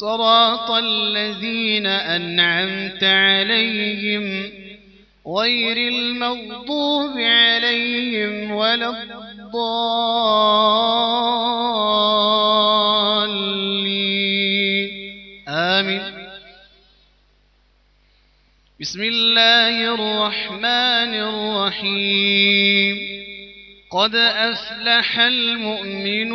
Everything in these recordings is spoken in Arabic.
صراط الذين أنعمت عليهم غير المغضوب عليهم ولا الضالين. آمين. بسم الله الرحمن الرحيم. قد أفلح المؤمنون.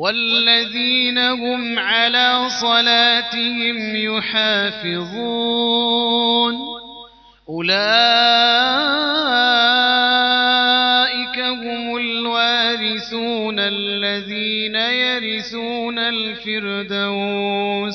والذين هم على صلاتهم يحافظون. أولئك هم الوارثون الذين يرثون الفردوس.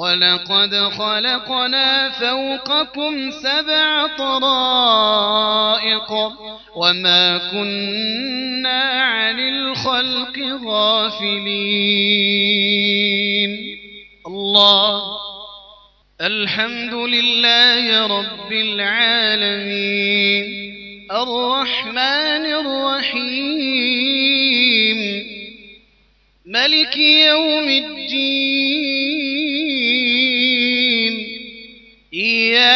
ولقد خلقنا فوقكم سبع طرائق وما كنا عن الخلق غافلين. الله الحمد لله رب العالمين. الرحمن الرحيم. ملك يوم الدين.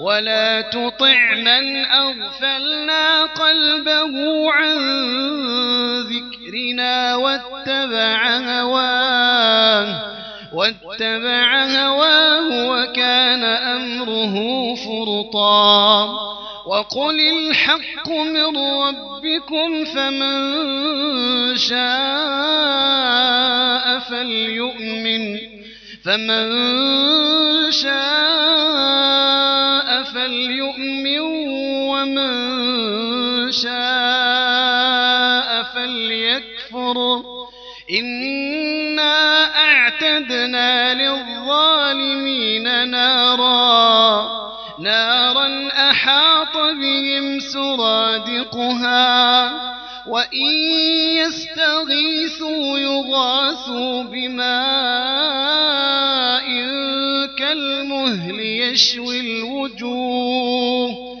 ولا تطع من أغفلنا قلبه عن ذكرنا واتبع هواه واتبع هواه وكان أمره فرطا وقل الحق من ربكم فمن شاء فليؤمن فمن شاء شاء فليكفر. إنا أعتدنا للظالمين نارا. نارا أحاط بهم سرادقها. وإن يستغيثوا يغاثوا بماء كالمهل يشوي الوجوه.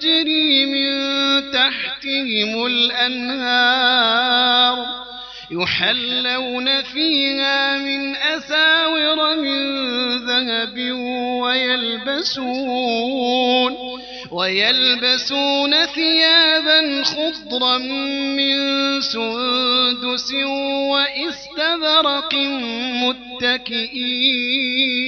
تجري من تحتهم الأنهار يحلون فيها من أساور من ذهب ويلبسون ويلبسون ثيابا خضرا من سندس وإستبرق متكئين